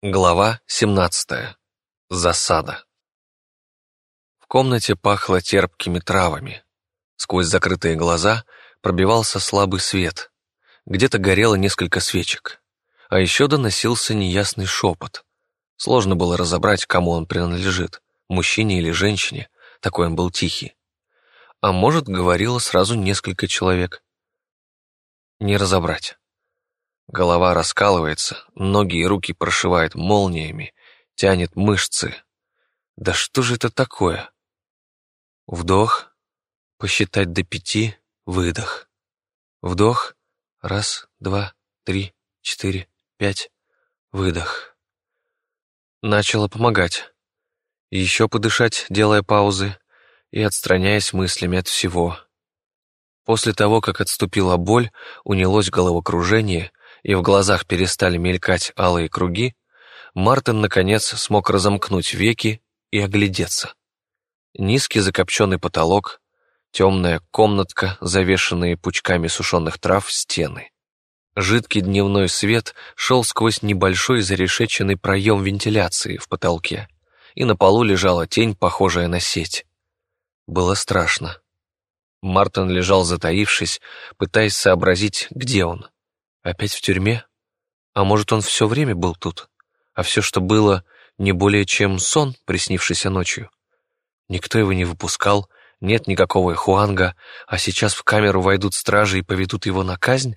Глава 17. Засада. В комнате пахло терпкими травами. Сквозь закрытые глаза пробивался слабый свет. Где-то горело несколько свечек. А еще доносился неясный шепот. Сложно было разобрать, кому он принадлежит, мужчине или женщине, такой он был тихий. А может, говорило сразу несколько человек. Не разобрать. Голова раскалывается, ноги и руки прошивает молниями, тянет мышцы. Да что же это такое? Вдох, посчитать до пяти, выдох. Вдох, раз, два, три, четыре, пять, выдох. Начало помогать. Еще подышать, делая паузы и отстраняясь мыслями от всего. После того, как отступила боль, унялось головокружение, и в глазах перестали мелькать алые круги, Мартин, наконец, смог разомкнуть веки и оглядеться. Низкий закопченный потолок, темная комнатка, завешенные пучками сушеных трав стены. Жидкий дневной свет шел сквозь небольшой зарешеченный проем вентиляции в потолке, и на полу лежала тень, похожая на сеть. Было страшно. Мартин лежал затаившись, пытаясь сообразить, где он. Опять в тюрьме? А может, он все время был тут? А все, что было, не более чем сон, приснившийся ночью? Никто его не выпускал, нет никакого Хуанга, а сейчас в камеру войдут стражи и поведут его на казнь?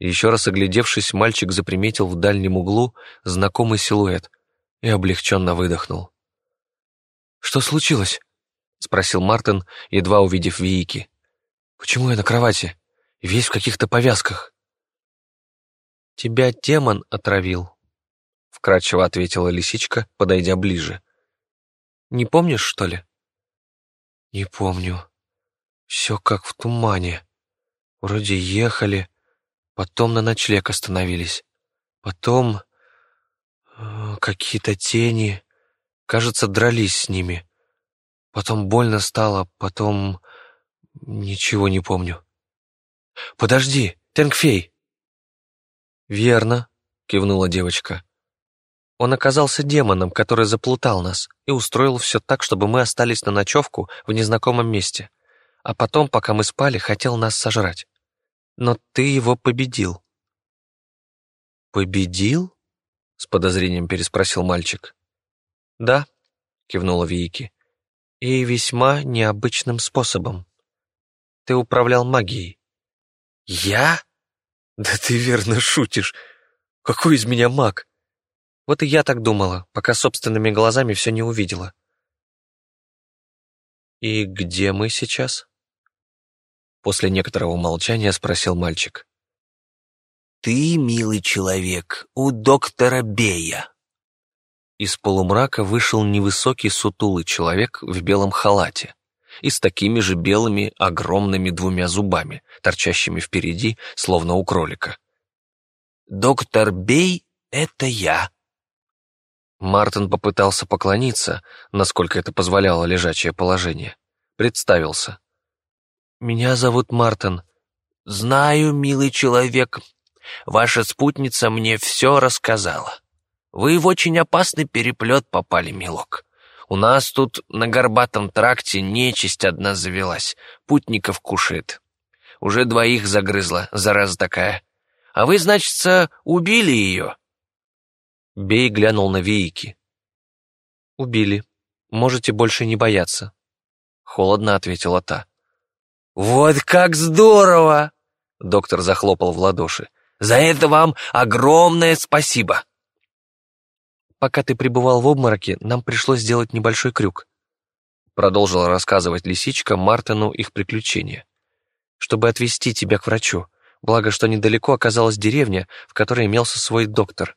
Еще раз оглядевшись, мальчик заприметил в дальнем углу знакомый силуэт и облегченно выдохнул. «Что случилось?» — спросил Мартин, едва увидев Виики. «Почему я на кровати? Весь в каких-то повязках». «Тебя демон отравил», — вкратчиво ответила лисичка, подойдя ближе. «Не помнишь, что ли?» «Не помню. Все как в тумане. Вроде ехали, потом на ночлег остановились. Потом э, какие-то тени, кажется, дрались с ними. Потом больно стало, потом ничего не помню. Подожди, Тенгфей!» «Верно», — кивнула девочка. «Он оказался демоном, который заплутал нас и устроил все так, чтобы мы остались на ночевку в незнакомом месте, а потом, пока мы спали, хотел нас сожрать. Но ты его победил». «Победил?» — с подозрением переспросил мальчик. «Да», — кивнула Вики, — «и весьма необычным способом. Ты управлял магией». «Я?» «Да ты верно шутишь. Какой из меня маг?» Вот и я так думала, пока собственными глазами все не увидела. «И где мы сейчас?» После некоторого молчания спросил мальчик. «Ты, милый человек, у доктора Бея». Из полумрака вышел невысокий сутулый человек в белом халате и с такими же белыми огромными двумя зубами, торчащими впереди, словно у кролика. «Доктор Бей — это я». Мартин попытался поклониться, насколько это позволяло лежачее положение. Представился. «Меня зовут Мартин». «Знаю, милый человек. Ваша спутница мне все рассказала. Вы в очень опасный переплет попали, милок. У нас тут на горбатом тракте нечисть одна завелась, путников кушает. Уже двоих загрызла, зараза такая. А вы, значится, убили ее?» Бей глянул на Вейки. «Убили. Можете больше не бояться», — холодно ответила та. «Вот как здорово!» — доктор захлопал в ладоши. «За это вам огромное спасибо!» Пока ты пребывал в обмороке, нам пришлось сделать небольшой крюк», продолжила рассказывать лисичка Мартину их приключения. «Чтобы отвезти тебя к врачу, благо что недалеко оказалась деревня, в которой имелся свой доктор».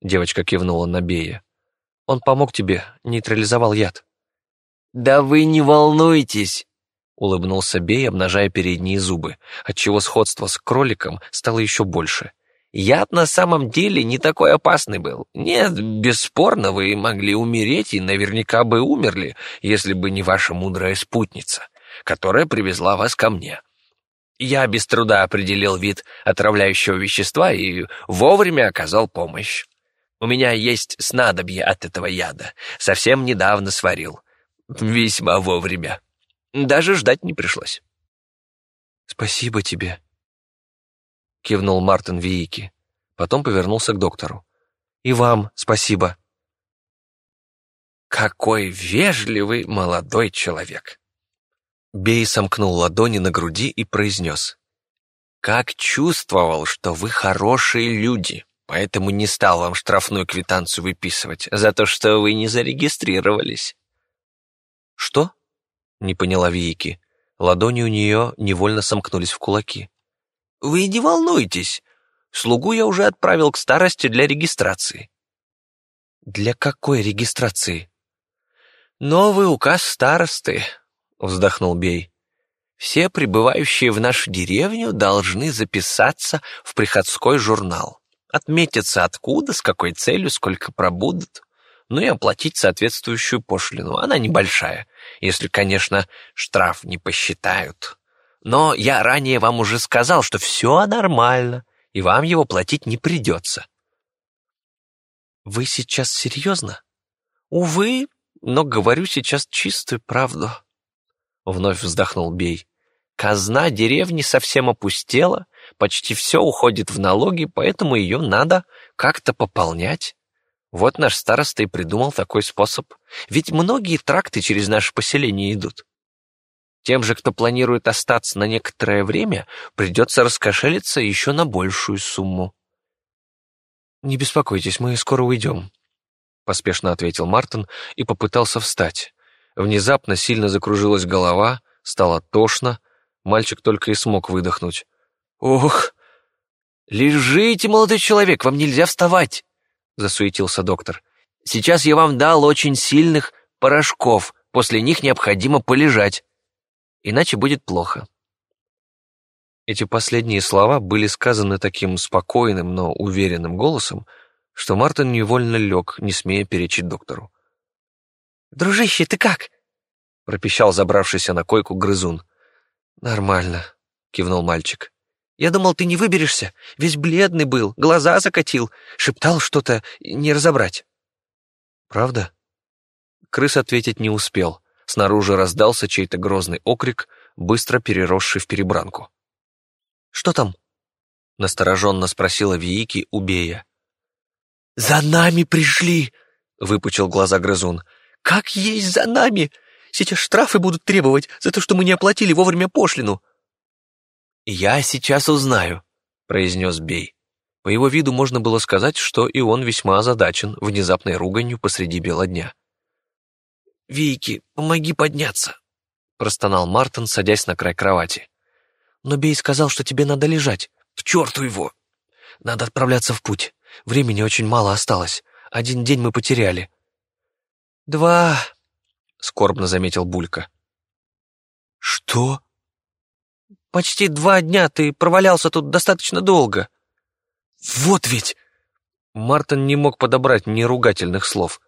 Девочка кивнула на Бея. «Он помог тебе, нейтрализовал яд». «Да вы не волнуйтесь!» улыбнулся Бей, обнажая передние зубы, отчего сходство с кроликом стало еще больше. Яд на самом деле не такой опасный был. Нет, бесспорно, вы могли умереть и наверняка бы умерли, если бы не ваша мудрая спутница, которая привезла вас ко мне. Я без труда определил вид отравляющего вещества и вовремя оказал помощь. У меня есть снадобье от этого яда. Совсем недавно сварил. Весьма вовремя. Даже ждать не пришлось. «Спасибо тебе», — кивнул Мартин Виики. Потом повернулся к доктору. «И вам спасибо». «Какой вежливый молодой человек!» Бей сомкнул ладони на груди и произнес. «Как чувствовал, что вы хорошие люди, поэтому не стал вам штрафную квитанцию выписывать за то, что вы не зарегистрировались». «Что?» — не поняла Вики. Ладони у нее невольно сомкнулись в кулаки. «Вы не волнуйтесь. Слугу я уже отправил к старости для регистрации». «Для какой регистрации?» «Новый указ старосты», — вздохнул Бей. «Все прибывающие в нашу деревню должны записаться в приходской журнал, отметиться откуда, с какой целью, сколько пробудут, ну и оплатить соответствующую пошлину. Она небольшая, если, конечно, штраф не посчитают. Но я ранее вам уже сказал, что все нормально, и вам его платить не придется. Вы сейчас серьезно? Увы, но говорю сейчас чистую правду. Вновь вздохнул Бей. Казна деревни совсем опустела, почти все уходит в налоги, поэтому ее надо как-то пополнять. Вот наш староста и придумал такой способ. Ведь многие тракты через наше поселение идут. Тем же, кто планирует остаться на некоторое время, придется раскошелиться еще на большую сумму. «Не беспокойтесь, мы скоро уйдем», — поспешно ответил Мартин и попытался встать. Внезапно сильно закружилась голова, стало тошно, мальчик только и смог выдохнуть. «Ох! Лежите, молодой человек, вам нельзя вставать!» — засуетился доктор. «Сейчас я вам дал очень сильных порошков. После них необходимо полежать. Иначе будет плохо». Эти последние слова были сказаны таким спокойным, но уверенным голосом, что Мартин невольно лег, не смея перечить доктору. «Дружище, ты как?» — пропищал забравшийся на койку грызун. «Нормально», — кивнул мальчик. Я думал, ты не выберешься. Весь бледный был, глаза закатил, шептал что-то, не разобрать. Правда? Крыс ответить не успел. Снаружи раздался чей-то грозный окрик, быстро переросший в перебранку. «Что там?» — настороженно спросила Виики у Бея. «За нами пришли!» — выпучил глаза грызун. «Как есть за нами! Сейчас штрафы будут требовать за то, что мы не оплатили вовремя пошлину!» «Я сейчас узнаю», — произнес Бей. По его виду можно было сказать, что и он весьма озадачен внезапной руганью посреди бела дня. «Вики, помоги подняться», — простонал Мартин, садясь на край кровати. «Но Бей сказал, что тебе надо лежать. К черту его! Надо отправляться в путь. Времени очень мало осталось. Один день мы потеряли». «Два», — скорбно заметил Булька. «Что?» Почти два дня ты провалялся тут достаточно долго». «Вот ведь!» Мартин не мог подобрать ни ругательных слов.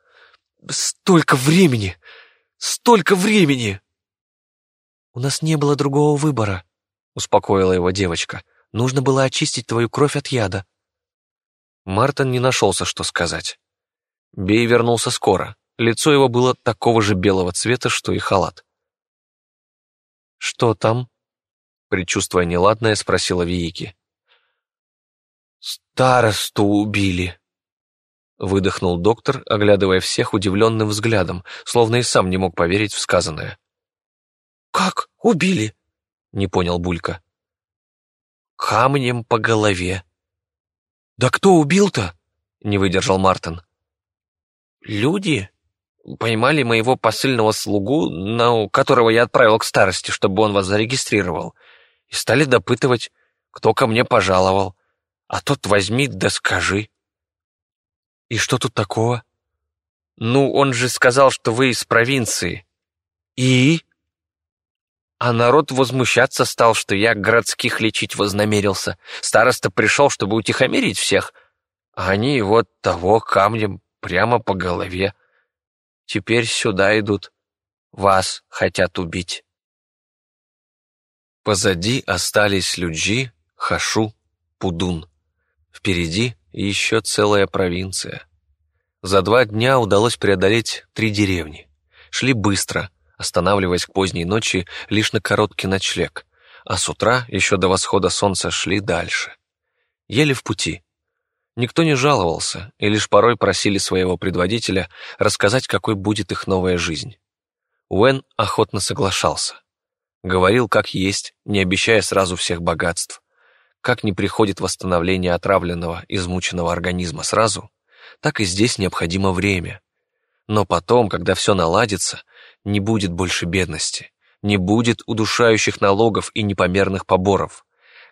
«Столько времени! Столько времени!» «У нас не было другого выбора», — успокоила его девочка. «Нужно было очистить твою кровь от яда». Мартин не нашелся, что сказать. Бей вернулся скоро. Лицо его было такого же белого цвета, что и халат. «Что там?» Предчувствуя неладное, спросила Виики. «Старосту убили», — выдохнул доктор, оглядывая всех удивленным взглядом, словно и сам не мог поверить в сказанное. «Как убили?» — не понял Булька. «Камнем по голове». «Да кто убил-то?» — не выдержал Мартин. «Люди поймали моего посыльного слугу, на которого я отправил к старости, чтобы он вас зарегистрировал и стали допытывать, кто ко мне пожаловал. А тот возьми да скажи. И что тут такого? Ну, он же сказал, что вы из провинции. И? А народ возмущаться стал, что я городских лечить вознамерился. Староста пришел, чтобы утихомирить всех, а они вот того камнем прямо по голове. Теперь сюда идут. Вас хотят убить. Позади остались Люджи, Хашу, Пудун. Впереди еще целая провинция. За два дня удалось преодолеть три деревни. Шли быстро, останавливаясь к поздней ночи лишь на короткий ночлег, а с утра, еще до восхода солнца, шли дальше. Еле в пути. Никто не жаловался, и лишь порой просили своего предводителя рассказать, какой будет их новая жизнь. Уэн охотно соглашался. Говорил, как есть, не обещая сразу всех богатств. Как не приходит восстановление отравленного, измученного организма сразу, так и здесь необходимо время. Но потом, когда все наладится, не будет больше бедности, не будет удушающих налогов и непомерных поборов.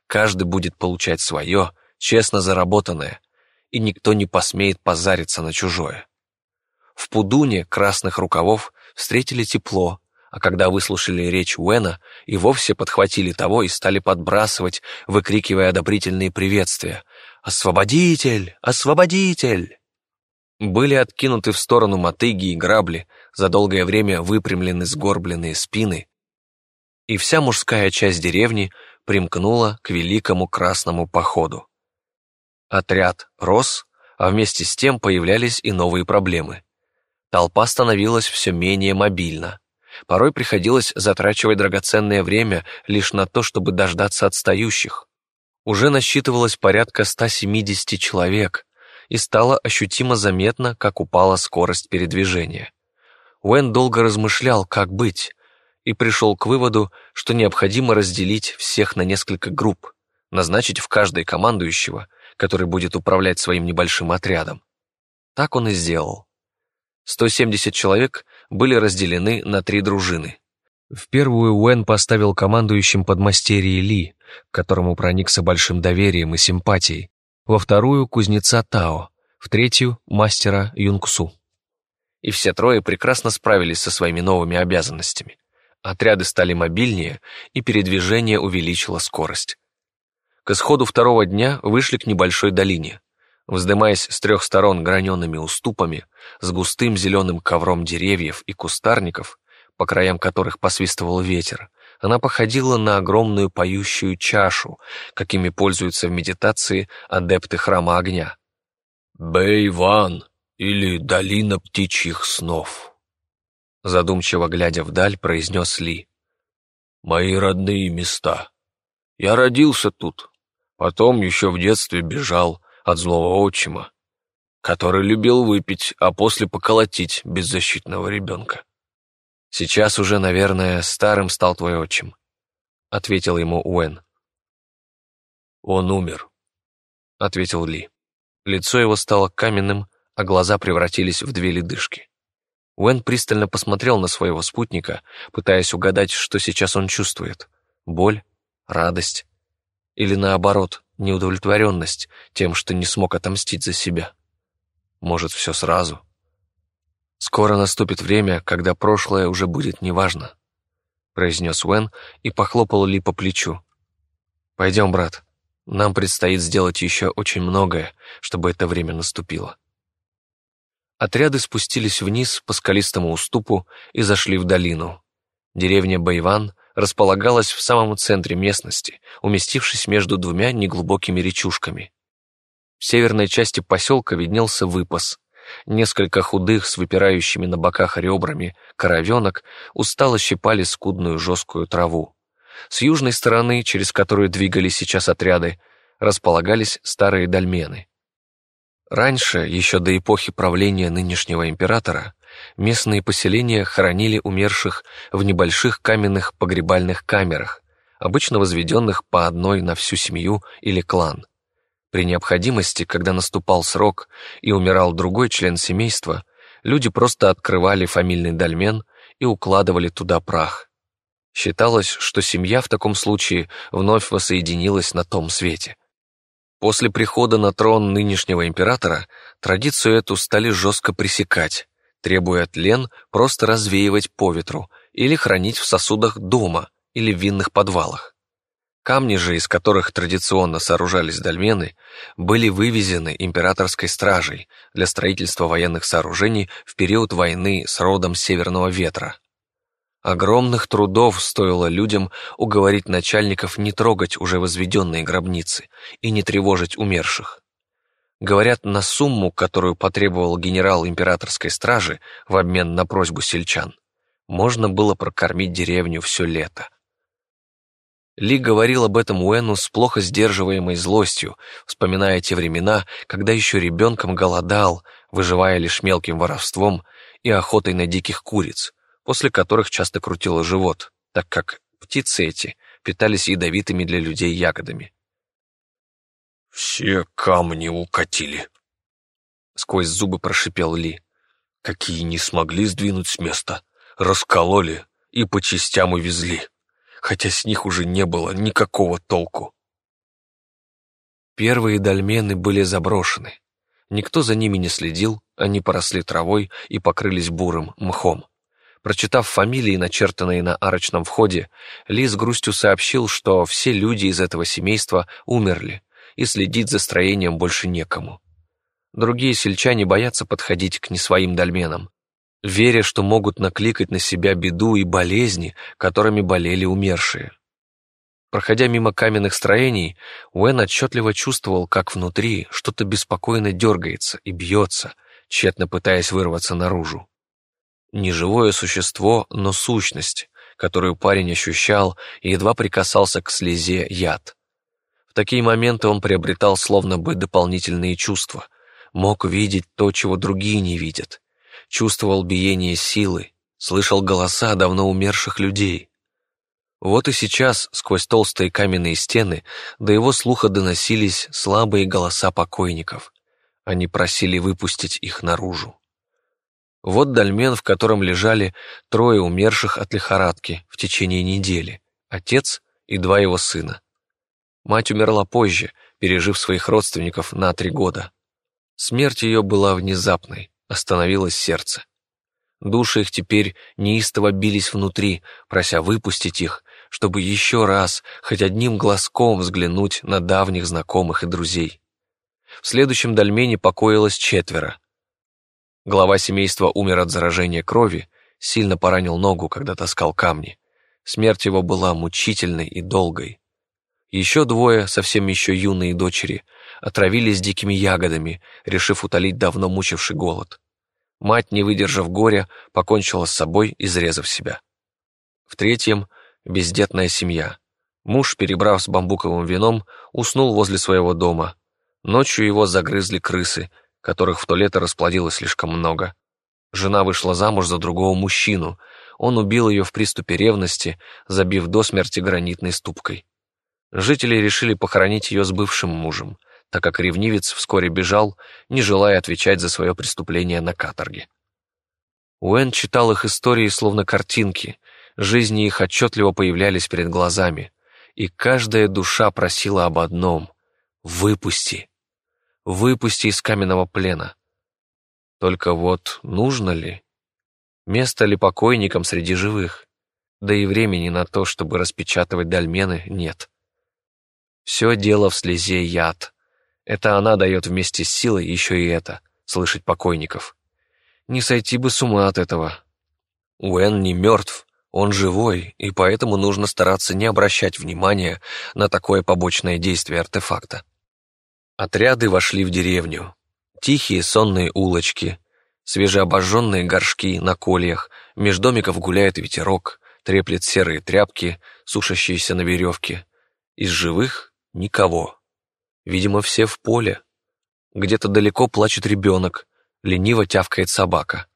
Каждый будет получать свое, честно заработанное, и никто не посмеет позариться на чужое. В Пудуне красных рукавов встретили тепло, а когда выслушали речь Уэна, и вовсе подхватили того и стали подбрасывать, выкрикивая одобрительные приветствия. «Освободитель! Освободитель!» Были откинуты в сторону мотыги и грабли, за долгое время выпрямлены сгорбленные спины, и вся мужская часть деревни примкнула к великому красному походу. Отряд рос, а вместе с тем появлялись и новые проблемы. Толпа становилась все менее мобильна. Порой приходилось затрачивать драгоценное время лишь на то, чтобы дождаться отстающих. Уже насчитывалось порядка 170 человек, и стало ощутимо заметно, как упала скорость передвижения. Уэн долго размышлял, как быть, и пришел к выводу, что необходимо разделить всех на несколько групп, назначить в каждой командующего, который будет управлять своим небольшим отрядом. Так он и сделал. 170 человек были разделены на три дружины. В первую Уэн поставил командующим подмастерье Ли, к которому проникся большим доверием и симпатией, во вторую — кузнеца Тао, в третью — мастера Юнгсу. И все трое прекрасно справились со своими новыми обязанностями. Отряды стали мобильнее, и передвижение увеличило скорость. К исходу второго дня вышли к небольшой долине. Вздымаясь с трех сторон гранеными уступами, с густым зеленым ковром деревьев и кустарников, по краям которых посвистывал ветер, она походила на огромную поющую чашу, какими пользуются в медитации адепты храма огня. «Бэйван» или «Долина птичьих снов», задумчиво глядя вдаль, произнес Ли. «Мои родные места. Я родился тут, потом еще в детстве бежал от злого отчима, который любил выпить, а после поколотить беззащитного ребенка. «Сейчас уже, наверное, старым стал твой отчим», — ответил ему Уэн. «Он умер», — ответил Ли. Лицо его стало каменным, а глаза превратились в две ледышки. Уэн пристально посмотрел на своего спутника, пытаясь угадать, что сейчас он чувствует. Боль? Радость? Или наоборот, неудовлетворенность тем, что не смог отомстить за себя? Может, все сразу? «Скоро наступит время, когда прошлое уже будет неважно», произнес Уэн и похлопал Ли по плечу. «Пойдем, брат. Нам предстоит сделать еще очень многое, чтобы это время наступило». Отряды спустились вниз по скалистому уступу и зашли в долину. Деревня Байван располагалась в самом центре местности, уместившись между двумя неглубокими речушками. В северной части поселка виднелся выпас, Несколько худых с выпирающими на боках ребрами коровенок устало щипали скудную жесткую траву. С южной стороны, через которую двигались сейчас отряды, располагались старые дольмены. Раньше, еще до эпохи правления нынешнего императора, местные поселения хоронили умерших в небольших каменных погребальных камерах, обычно возведенных по одной на всю семью или клан. При необходимости, когда наступал срок и умирал другой член семейства, люди просто открывали фамильный дольмен и укладывали туда прах. Считалось, что семья в таком случае вновь воссоединилась на том свете. После прихода на трон нынешнего императора традицию эту стали жестко пресекать, требуя тлен просто развеивать по ветру или хранить в сосудах дома или в винных подвалах. Камни же, из которых традиционно сооружались дольмены, были вывезены императорской стражей для строительства военных сооружений в период войны с родом Северного Ветра. Огромных трудов стоило людям уговорить начальников не трогать уже возведенные гробницы и не тревожить умерших. Говорят, на сумму, которую потребовал генерал императорской стражи в обмен на просьбу сельчан, можно было прокормить деревню все лето. Ли говорил об этом Уэну с плохо сдерживаемой злостью, вспоминая те времена, когда еще ребенком голодал, выживая лишь мелким воровством и охотой на диких куриц, после которых часто крутило живот, так как птицы эти питались ядовитыми для людей ягодами. «Все камни укатили», — сквозь зубы прошипел Ли. «Какие не смогли сдвинуть с места, раскололи и по частям увезли, хотя с них уже не было никакого толку». Первые дольмены были заброшены. Никто за ними не следил, они поросли травой и покрылись бурым мхом. Прочитав фамилии, начертанные на арочном входе, Ли с грустью сообщил, что все люди из этого семейства умерли, и следить за строением больше некому. Другие сельчане боятся подходить к не своим дольменам, веря, что могут накликать на себя беду и болезни, которыми болели умершие. Проходя мимо каменных строений, Уэн отчетливо чувствовал, как внутри что-то беспокойно дергается и бьется, тщетно пытаясь вырваться наружу. Не живое существо, но сущность, которую парень ощущал и едва прикасался к слезе яд. В такие моменты он приобретал словно бы дополнительные чувства, мог видеть то, чего другие не видят, чувствовал биение силы, слышал голоса давно умерших людей. Вот и сейчас, сквозь толстые каменные стены, до его слуха доносились слабые голоса покойников. Они просили выпустить их наружу. Вот дольмен, в котором лежали трое умерших от лихорадки в течение недели, отец и два его сына. Мать умерла позже, пережив своих родственников на три года. Смерть ее была внезапной, остановилось сердце. Души их теперь неистово бились внутри, прося выпустить их, чтобы еще раз, хоть одним глазком взглянуть на давних знакомых и друзей. В следующем дольмене покоилось четверо. Глава семейства умер от заражения крови, сильно поранил ногу, когда таскал камни. Смерть его была мучительной и долгой. Еще двое, совсем еще юные дочери, отравились дикими ягодами, решив утолить давно мучивший голод. Мать, не выдержав горя, покончила с собой, изрезав себя. В третьем — бездетная семья. Муж, перебрав с бамбуковым вином, уснул возле своего дома. Ночью его загрызли крысы, которых в то лето расплодилось слишком много. Жена вышла замуж за другого мужчину. Он убил ее в приступе ревности, забив до смерти гранитной ступкой. Жители решили похоронить ее с бывшим мужем, так как ревнивец вскоре бежал, не желая отвечать за свое преступление на каторге. Уэн читал их истории словно картинки, жизни их отчетливо появлялись перед глазами, и каждая душа просила об одном — «Выпусти! Выпусти из каменного плена!» Только вот нужно ли? Место ли покойникам среди живых? Да и времени на то, чтобы распечатывать дольмены, нет. Все дело в слезе яд. Это она дает вместе с силой еще и это, слышать покойников. Не сойти бы с ума от этого. Уэн не мертв, он живой, и поэтому нужно стараться не обращать внимания на такое побочное действие артефакта. Отряды вошли в деревню. Тихие сонные улочки, свежеобожженные горшки на кольях, меж домиков гуляет ветерок, треплет серые тряпки, сушащиеся на веревке. Из живых Никого. Видимо, все в поле. Где-то далеко плачет ребенок, лениво тявкает собака.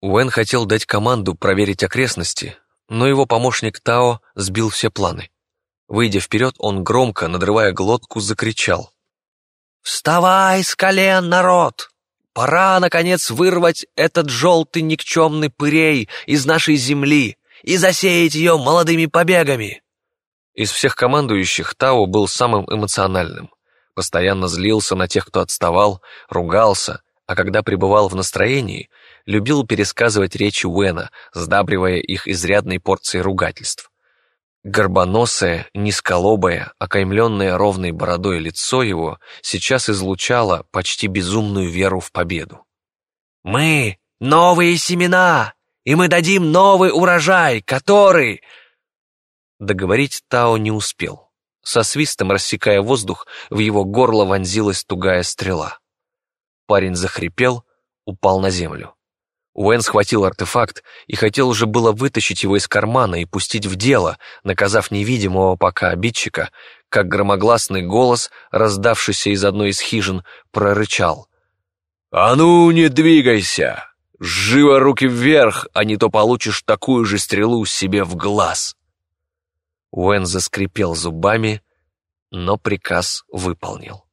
Уэн хотел дать команду проверить окрестности, но его помощник Тао сбил все планы. Выйдя вперед, он громко, надрывая глотку, закричал. «Вставай с колен, народ! Пора, наконец, вырвать этот желтый никчемный пырей из нашей земли и засеять ее молодыми побегами!» Из всех командующих Тао был самым эмоциональным. Постоянно злился на тех, кто отставал, ругался, а когда пребывал в настроении, любил пересказывать речи Уэна, сдабривая их изрядной порцией ругательств. Горбоносое, низколобое, окаймленное ровной бородой лицо его сейчас излучало почти безумную веру в победу. «Мы — новые семена, и мы дадим новый урожай, который...» Договорить Тао не успел. Со свистом, рассекая воздух, в его горло вонзилась тугая стрела. Парень захрипел, упал на землю. Уэн схватил артефакт и хотел уже было вытащить его из кармана и пустить в дело, наказав невидимого пока обидчика, как громогласный голос, раздавшийся из одной из хижин, прорычал. «А ну, не двигайся! Живо руки вверх, а не то получишь такую же стрелу себе в глаз!» Уэн заскрипел зубами, но приказ выполнил.